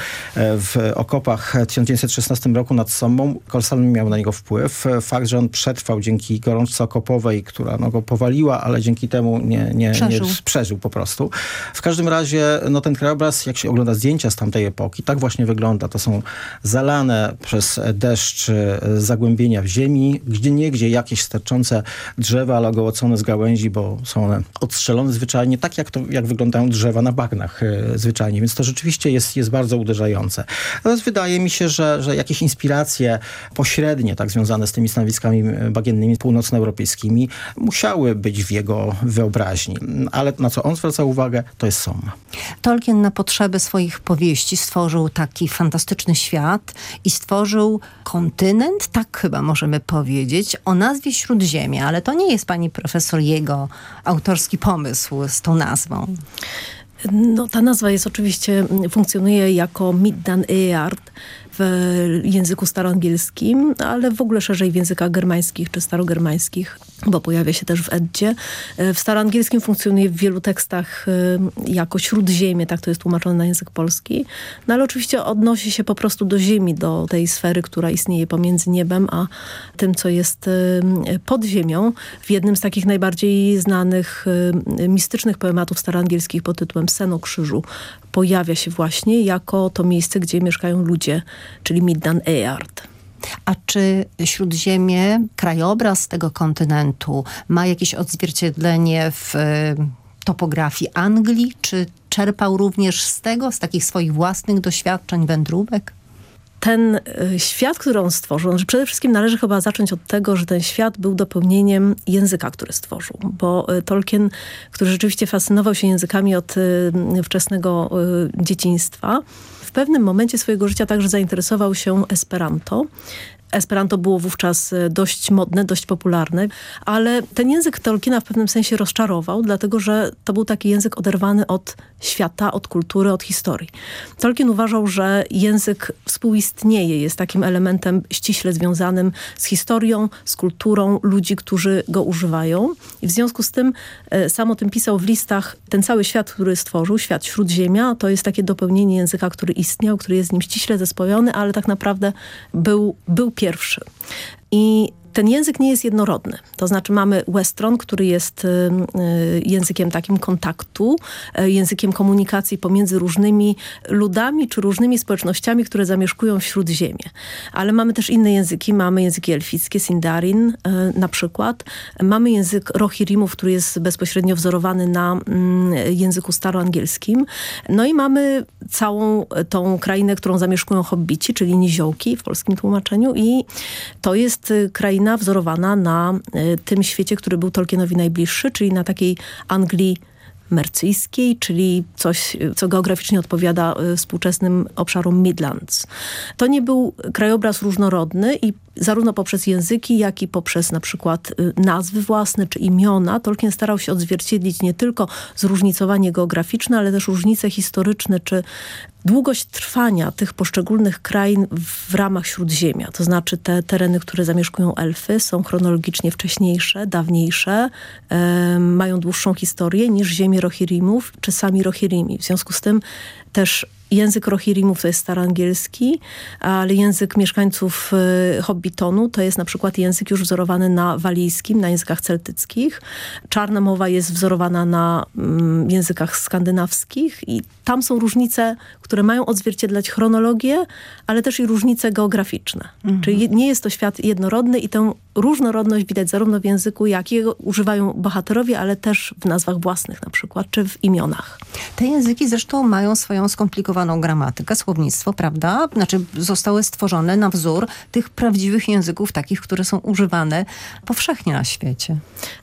w okopach w 1916 roku nad Sombą, kolosalny miał na niego wpływ. Fakt, że on przetrwał dzięki gorączce okopowej, która no, go powaliła, ale dzięki temu nie, nie, Przeżył. nie przeżył po prostu. W każdym razie no, ten krajobraz, jak się ogląda zdjęcia z tamtej epoki, tak właśnie wygląda. To są zalane przez deszcz e, zagłębienia w ziemi, gdzie niegdzie jakieś sterczące drzewa, ale ogołocone z gałęzi, bo są one odstrzelone zwyczajnie, tak jak, to, jak wyglądają drzewa na bagnach e, zwyczajnie, więc to rzeczywiście jest, jest bardzo uderzające. Natomiast wydaje mi się, że, że jakieś inspiracje pośrednie, tak związane z tymi stanowiskami bagiennymi północnoeuropejskimi, musiały być w jego wyobraźni. Ale na co on zwracał uwagę, to jest Somme. Tolkien na potrzeby swoich powieści stworzył taki fantastyczny świat i stworzył kontynent, tak chyba możemy powiedzieć, o nazwie Śródziemia, ale to nie jest pani profesor jego autorski pomysł z tą nazwą. No, ta nazwa jest oczywiście, funkcjonuje jako Middan Eard w języku staroangielskim, ale w ogóle szerzej w językach germańskich czy starogermańskich, bo pojawia się też w Eddzie. W staroangielskim funkcjonuje w wielu tekstach y, jako śródziemie, tak to jest tłumaczone na język polski, no ale oczywiście odnosi się po prostu do ziemi, do tej sfery, która istnieje pomiędzy niebem, a tym, co jest y, pod ziemią. W jednym z takich najbardziej znanych mistycznych poematów staroangielskich pod tytułem Sen o krzyżu pojawia się właśnie jako to miejsce, gdzie mieszkają ludzie, czyli Middan Eard. A czy Śródziemie, krajobraz tego kontynentu ma jakieś odzwierciedlenie w e, topografii Anglii? Czy czerpał również z tego, z takich swoich własnych doświadczeń, wędrówek? ten y, świat, który on stworzył, przede wszystkim należy chyba zacząć od tego, że ten świat był dopełnieniem języka, który stworzył. Bo y, Tolkien, który rzeczywiście fascynował się językami od y, wczesnego dzieciństwa, w pewnym momencie swojego życia także zainteresował się Esperanto. Esperanto było wówczas dość modne, dość popularne, ale ten język Tolkiena w pewnym sensie rozczarował, dlatego że to był taki język oderwany od świata, od kultury, od historii. Tolkien uważał, że język współistnieje, jest takim elementem ściśle związanym z historią, z kulturą ludzi, którzy go używają. I w związku z tym e, sam o tym pisał w listach, ten cały świat, który stworzył, świat Śródziemia, to jest takie dopełnienie języka, który istniał, który jest z nim ściśle zespojony, ale tak naprawdę był, był pierwszy. I ten język nie jest jednorodny. To znaczy mamy Westron, który jest y, y, językiem takim kontaktu, y, językiem komunikacji pomiędzy różnymi ludami czy różnymi społecznościami, które zamieszkują wśród ziemię. Ale mamy też inne języki. Mamy języki elfickie, Sindarin na przykład. Mamy język Rohirimów, który jest bezpośrednio wzorowany na mm, języku staroangielskim. No i mamy całą tą krainę, którą zamieszkują hobbici, czyli niziołki w polskim tłumaczeniu i to jest kraina wzorowana na y, tym świecie, który był Tolkienowi najbliższy, czyli na takiej Anglii mercyjskiej, czyli coś, co geograficznie odpowiada y, współczesnym obszarom Midlands. To nie był krajobraz różnorodny i zarówno poprzez języki, jak i poprzez na przykład y, nazwy własne czy imiona, Tolkien starał się odzwierciedlić nie tylko zróżnicowanie geograficzne, ale też różnice historyczne czy długość trwania tych poszczególnych krain w ramach Śródziemia. To znaczy te tereny, które zamieszkują elfy są chronologicznie wcześniejsze, dawniejsze, e, mają dłuższą historię niż ziemie Rohirrimów czy sami Rohirrimi. W związku z tym też Język Rohirrimów to jest staroangielski, ale język mieszkańców y, Hobbitonu to jest na przykład język już wzorowany na walijskim, na językach celtyckich. Czarna mowa jest wzorowana na mm, językach skandynawskich i tam są różnice, które mają odzwierciedlać chronologię, ale też i różnice geograficzne. Mhm. Czyli nie jest to świat jednorodny i tę różnorodność widać zarówno w języku, jakiego używają bohaterowie, ale też w nazwach własnych na przykład, czy w imionach. Te języki zresztą mają swoją skomplikowaną gramatykę, słownictwo, prawda? Znaczy zostały stworzone na wzór tych prawdziwych języków, takich, które są używane powszechnie na świecie.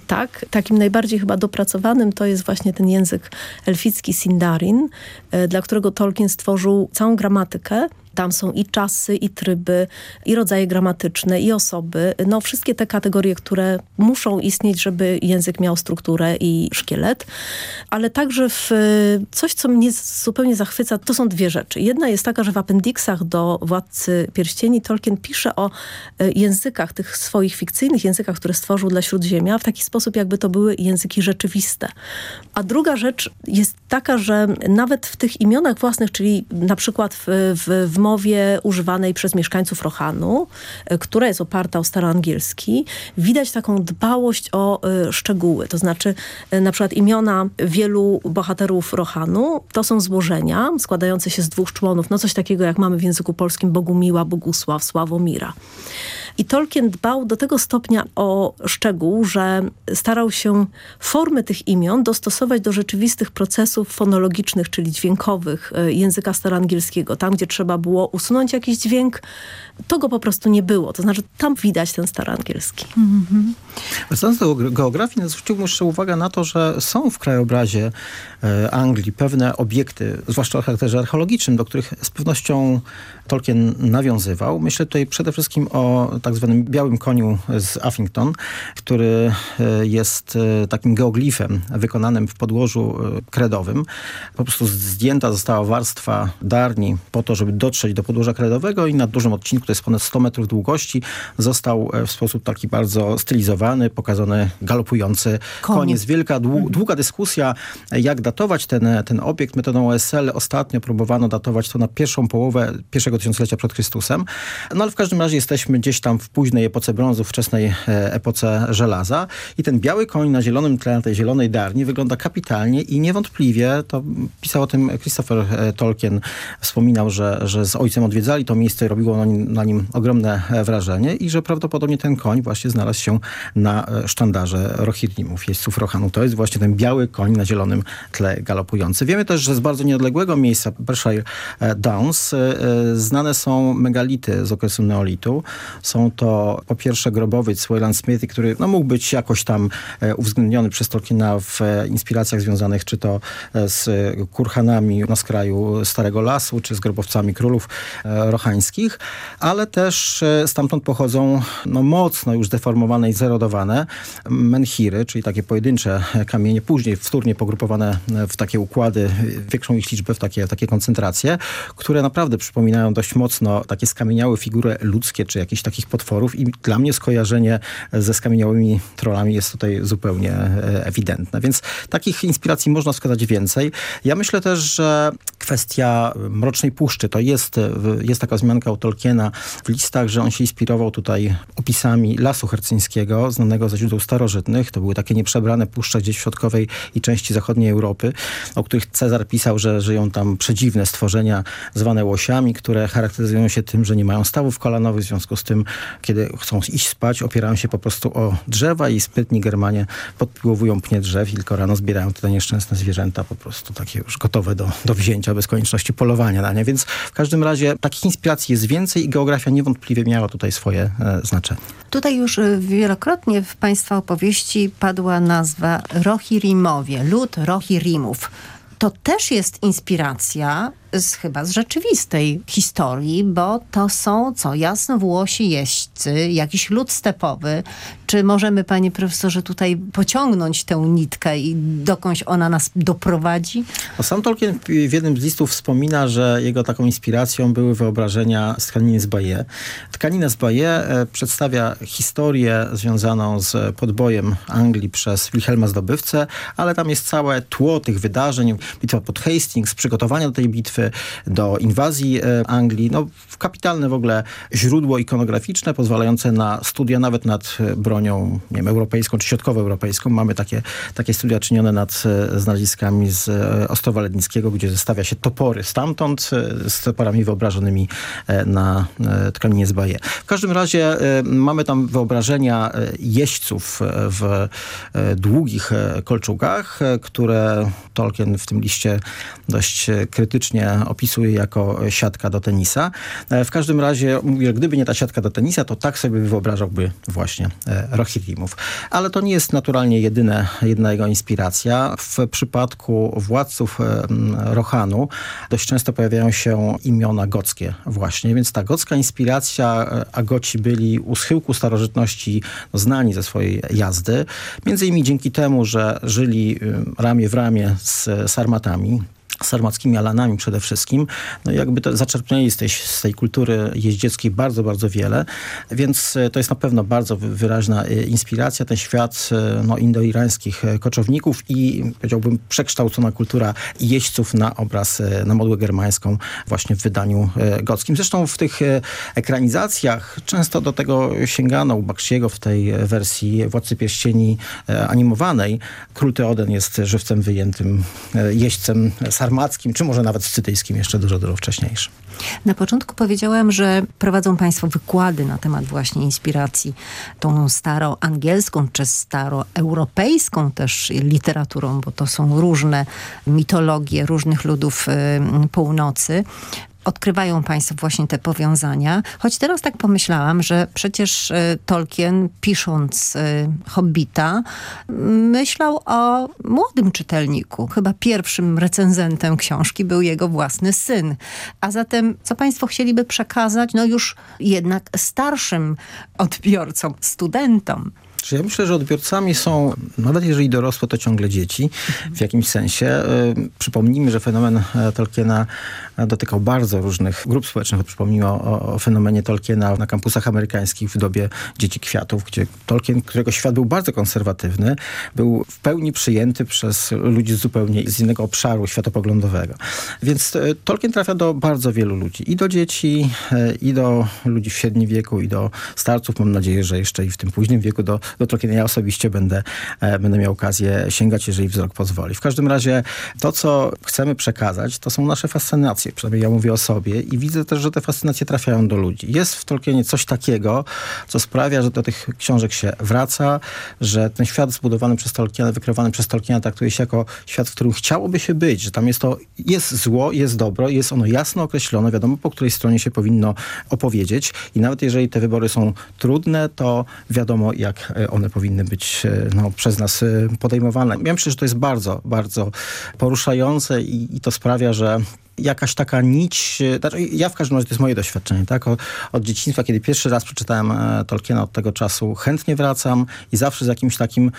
Tak, takim najbardziej chyba dopracowanym to jest właśnie ten język elficki Sindarin, dla którego Tolkien stworzył całą gramatykę, tam są i czasy, i tryby, i rodzaje gramatyczne, i osoby. No wszystkie te kategorie, które muszą istnieć, żeby język miał strukturę i szkielet. Ale także w coś, co mnie zupełnie zachwyca, to są dwie rzeczy. Jedna jest taka, że w apendiksach do Władcy Pierścieni Tolkien pisze o językach, tych swoich fikcyjnych językach, które stworzył dla Śródziemia w taki sposób, sposób, jakby to były języki rzeczywiste. A druga rzecz jest taka, że nawet w tych imionach własnych, czyli na przykład w, w, w mowie używanej przez mieszkańców Rohanu, e, która jest oparta o staroangielski, widać taką dbałość o y, szczegóły. To znaczy y, na przykład imiona wielu bohaterów Rohanu to są złożenia składające się z dwóch członów. No coś takiego jak mamy w języku polskim Bogumiła, Bogusław, Sławomira. I Tolkien dbał do tego stopnia o szczegół, że starał się formy tych imion dostosować do rzeczywistych procesów fonologicznych, czyli dźwiękowych y, języka staroangielskiego. Tam, gdzie trzeba było usunąć jakiś dźwięk, to go po prostu nie było. To znaczy tam widać ten staroangielski. Wracając do geografii, no, zwróciłbym jeszcze uwagę na to, że są w krajobrazie e, Anglii pewne obiekty, zwłaszcza o charakterze archeologicznym, do których z pewnością Tolkien nawiązywał. Myślę tutaj przede wszystkim o tak zwanym białym koniu z Uffington, który e, jest e, takim geoglifem wykonanym w podłożu e, kredowym. Po prostu zdjęta została warstwa darni po to, żeby dotrzeć do podłoża kredowego i na dużym odcinku, to jest ponad 100 metrów długości, został e, w sposób taki bardzo stylizowany, pokazany galopujący Konie. koń. Jest wielka, dłu, długa dyskusja, e, jak datować ten, ten obiekt metodą OSL. Ostatnio próbowano datować to na pierwszą połowę pierwszego tysiąclecia przed Chrystusem. No ale w każdym razie jesteśmy gdzieś tam w późnej epoce brązu, wczesnej e, epoce żelaza i ten biały koń na zielonym tle, na tej zielonej darni wygląda kapitalnie i niewątpliwie, to pisał o tym Christopher e, Tolkien, wspominał, że, że z ojcem odwiedzali to miejsce i robiło na nim, na nim ogromne e, wrażenie i że prawdopodobnie ten koń właśnie znalazł się na sztandarze Rohirrimów, jeźdźców Rohanu. To jest właśnie ten biały koń na zielonym tle galopujący. Wiemy też, że z bardzo nieodległego miejsca, Berkshire e, Downs, e, e, znane są megality z okresu neolitu. Są to po pierwsze grobowiec Wayland Smithy, który no, mógł być jakoś tam uwzględniony przez Tolkiena w inspiracjach związanych czy to z kurhanami na skraju Starego Lasu, czy z grobowcami królów rohańskich, ale też stamtąd pochodzą no, mocno już zdeformowane i zerodowane menhiry, czyli takie pojedyncze kamienie, później wtórnie pogrupowane w takie układy, większą ich liczbę, w takie, takie koncentracje, które naprawdę przypominają dość mocno takie skamieniałe figury ludzkie, czy jakichś takich potworów i dla mnie skojarzenie ze skamieniałymi trollami jest tutaj zupełnie e, ewidentne. Więc takich inspiracji można wskazać więcej. Ja myślę też, że kwestia Mrocznej Puszczy to jest, e, jest taka wzmianka u Tolkiena w listach, że on się inspirował tutaj opisami Lasu Hercyńskiego, znanego ze źródeł starożytnych. To były takie nieprzebrane puszcze gdzieś w środkowej i części zachodniej Europy, o których Cezar pisał, że żyją tam przedziwne stworzenia zwane łosiami, które charakteryzują się tym, że nie mają stawów kolanowych, w związku z tym, kiedy chcą iść spać, opierają się po prostu o drzewa i sprytni Germanie podpiłowują pnie drzew i tylko rano zbierają te nieszczęsne zwierzęta, po prostu takie już gotowe do, do wzięcia bez konieczności polowania na nie. Więc w każdym razie takich inspiracji jest więcej i geografia niewątpliwie miała tutaj swoje e, znaczenie. Tutaj już y, wielokrotnie w Państwa opowieści padła nazwa Rohirrimowie, lud To też jest inspiracja z, chyba z rzeczywistej historii, bo to są co, jasnowłosi jeźdźcy, jakiś lud stepowy. Czy możemy, panie profesorze, tutaj pociągnąć tę nitkę i dokądś ona nas doprowadzi? No, sam Tolkien w jednym z listów wspomina, że jego taką inspiracją były wyobrażenia z tkaniny z Baye. Tkanina z Baye e, przedstawia historię związaną z podbojem Anglii przez Wilhelma Zdobywcę, ale tam jest całe tło tych wydarzeń, bitwa pod Hastings, przygotowania do tej bitwy, do inwazji e, Anglii. No, kapitalne w ogóle źródło ikonograficzne, pozwalające na studia nawet nad e, bronią nie wiem, europejską czy środkowoeuropejską. Mamy takie, takie studia czynione nad e, znaleziskami z Ostrowa Lednickiego, gdzie zestawia się topory stamtąd z toporami wyobrażonymi na tkaninie z Baje. W każdym razie mamy tam wyobrażenia jeźdźców w długich kolczugach, które Tolkien w tym liście dość krytycznie opisuje jako siatka do tenisa. E, W każdym razie mówi, że gdyby nie ta siatka do tenisa, to tak sobie wyobrażałby właśnie e, Rohirrimów. Ale to nie jest naturalnie jedyne, jedyna jego inspiracja. W przypadku władców e, Rohanu dość często pojawiają się imiona gockie właśnie, więc ta gocka inspiracja, a Goci byli u schyłku starożytności no, znani ze swojej jazdy. Między innymi dzięki temu, że żyli y, ramię w ramię z Sarmatami, sarmackimi alanami przede wszystkim, no jakby to zaczerpnęli z tej, z tej kultury jeździeckiej bardzo, bardzo wiele, więc e, to jest na pewno bardzo wy- wyraźna e, inspiracja, ten świat e, no, indoirańskich koczowników i powiedziałbym przekształcona kultura jeźdźców na obraz, na modłę germańską właśnie w wydaniu gockim. Zresztą w tych ekranizacjach często do tego sięgano u Bakshiego w tej wersji Władcy Pierścieni animowanej. Król Teoden jest żywcem wyjętym jeźdźcem sarmackim, czy może nawet scytyjskim, jeszcze dużo, dużo wcześniejszym. Na początku powiedziałam, że prowadzą Państwo wykłady na temat właśnie inspiracji tą staroangielską czy staroeuropejską też literaturą, bo to są różne mitologie różnych ludów y, północy. Odkrywają Państwo właśnie te powiązania. Choć teraz tak pomyślałam, że przecież y, Tolkien pisząc y, Hobbita myślał o młodym czytelniku. Chyba pierwszym recenzentem książki był jego własny syn. A zatem co Państwo chcieliby przekazać no już jednak starszym odbiorcom, studentom? Ja myślę, że odbiorcami są, nawet jeżeli dorosłe, to ciągle dzieci w jakimś sensie. Y, Przypomnijmy, że fenomen e, Tolkiena e, dotykał bardzo różnych grup społecznych. Przypomnijmy o, o, fenomenie Tolkiena na kampusach amerykańskich w dobie Dzieci Kwiatów, gdzie Tolkien, którego świat był bardzo konserwatywny, był w pełni przyjęty przez ludzi zupełnie z innego obszaru światopoglądowego. Więc e, Tolkien trafia do bardzo wielu ludzi. I do dzieci, i do ludzi w średnim wieku, i do starców. Mam nadzieję, że jeszcze i w tym późnym wieku do, do Tolkiena ja osobiście będę, e, będę miał okazję sięgać, jeżeli wzrok pozwoli. W każdym razie to, co chcemy przekazać, to są nasze fascynacje. Przynajmniej ja mówię o sobie i widzę też, że te fascynacje trafiają do ludzi. Jest w Tolkienie coś takiego, co sprawia, że do tych książek się wraca, że ten świat zbudowany przez Tolkiena, wykreowany przez Tolkiena traktuje się jako świat, w którym chciałoby się być, że tam jest to, jest zło, jest dobro, jest ono jasno określone, wiadomo po której stronie się powinno opowiedzieć i nawet jeżeli te wybory są trudne, to wiadomo jak one powinny być e, no, przez nas e, podejmowane. Ja myślę, że to jest bardzo, bardzo poruszające i, i to sprawia, że jakaś taka nić, e, znaczy ja w każdym razie, to jest moje doświadczenie, tak, od, od dzieciństwa, kiedy pierwszy raz przeczytałem e, Tolkiena od tego czasu, chętnie wracam i zawsze z jakimś takim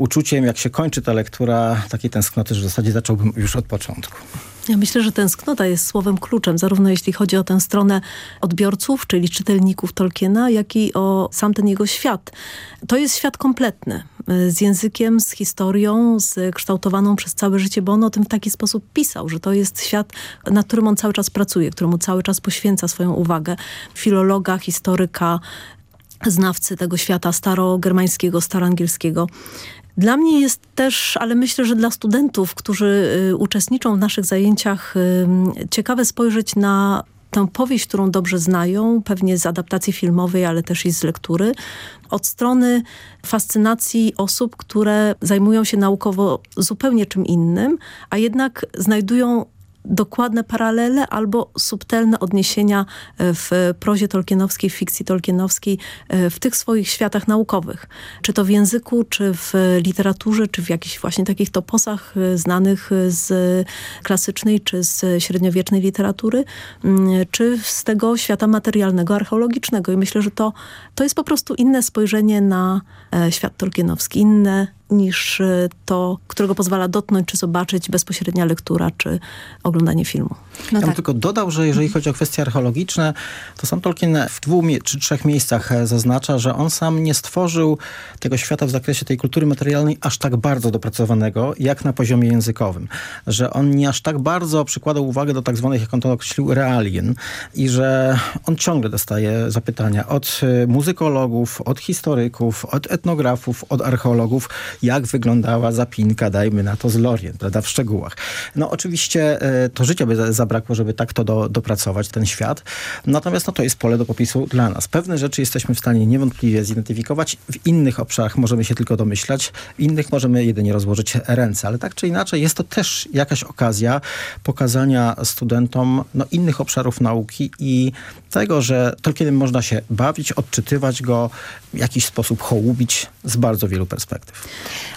uczuciem, jak się kończy ta lektura, takiej tęsknoty, że w zasadzie zacząłbym już od początku. Ja myślę, że tęsknota jest słowem kluczem, zarówno jeśli chodzi o tę stronę odbiorców, czyli czytelników Tolkiena, jak i o sam ten jego świat. To jest świat kompletny, z językiem, z historią, z kształtowaną przez całe życie, bo on o tym w taki sposób pisał, że to jest świat, nad którym on cały czas pracuje, któremu cały czas poświęca swoją uwagę. Filologa, historyka, znawcy tego świata starogermańskiego, staroangielskiego. Dla mnie jest też, ale myślę, że dla studentów, którzy y, uczestniczą w naszych zajęciach, y, ciekawe spojrzeć na tę powieść, którą dobrze znają, pewnie z adaptacji filmowej, ale też i z lektury, od strony fascynacji osób, które zajmują się naukowo zupełnie czym innym, a jednak znajdują dokładne paralele albo subtelne odniesienia e, w prozie tolkienowskiej, w fikcji tolkienowskiej, e, w tych swoich światach naukowych. Czy to w języku, czy w literaturze, czy w jakichś właśnie takich toposach e, znanych z klasycznej, czy z średniowiecznej literatury, mm, czy z tego świata materialnego, archeologicznego. I myślę, że to, to jest po prostu inne spojrzenie na świat tolkienowski, inne niż e, to, którego pozwala dotknąć czy zobaczyć bezpośrednia lektura czy oglądanie filmu. No ja bym tak. tylko dodał, że jeżeli chodzi o kwestie archeologiczne, to sam Tolkien w dwóch czy trzech miejscach e, zaznacza, że on sam nie stworzył tego świata w zakresie tej kultury materialnej aż tak bardzo dopracowanego, jak na poziomie językowym. Że on nie aż tak bardzo przykładał uwagę do tak zwanych, jak on to określił, realien. I że on ciągle dostaje zapytania od e, muzykologów, od historyków, od etnografów, od archeologów, jak wyglądała zapinka, dajmy na to z Lorien, prawda, w szczegółach. No oczywiście e, to życia by za- zabrakło, żeby tak to do, dopracować, ten świat. Natomiast no, to jest pole do popisu dla nas. Pewne rzeczy jesteśmy w stanie niewątpliwie zidentyfikować, w innych obszarach możemy się tylko domyślać, w innych możemy jedynie rozłożyć ręce, ale tak czy inaczej jest to też jakaś okazja pokazania studentom no, innych obszarów nauki i tego, że Tolkienem można się bawić, odczytywać go, w jakiś sposób hołubić z bardzo wielu perspektyw.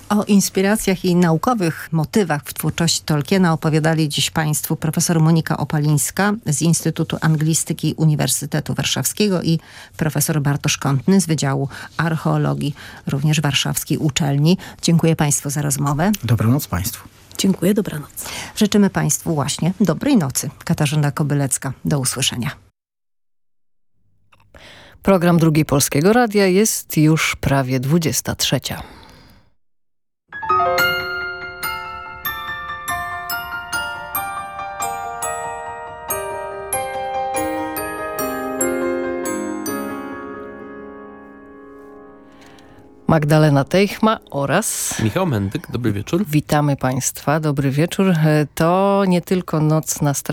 O inspiracjach i naukowych motywach w twórczości Tolkiena opowiadali dziś Państwu profesor Monika Opalińska z Instytutu Anglistyki Uniwersytetu Warszawskiego i profesor Bartosz Kątny z Wydziału Archeologii, również Warszawskiej Uczelni. Dziękuję Państwu za rozmowę. Dobranoc Państwu. Dziękuję, dobranoc. Życzymy Państwu właśnie dobrej nocy. Katarzyna Kobylecka. Do usłyszenia. Program Drugi Polskiego Radia jest już prawie 23. Magdalena Teichma oraz Michał Mendyk, dobry wieczór. witamy Państwa, dobry wieczór. E, To nie tylko Nocna Strefa,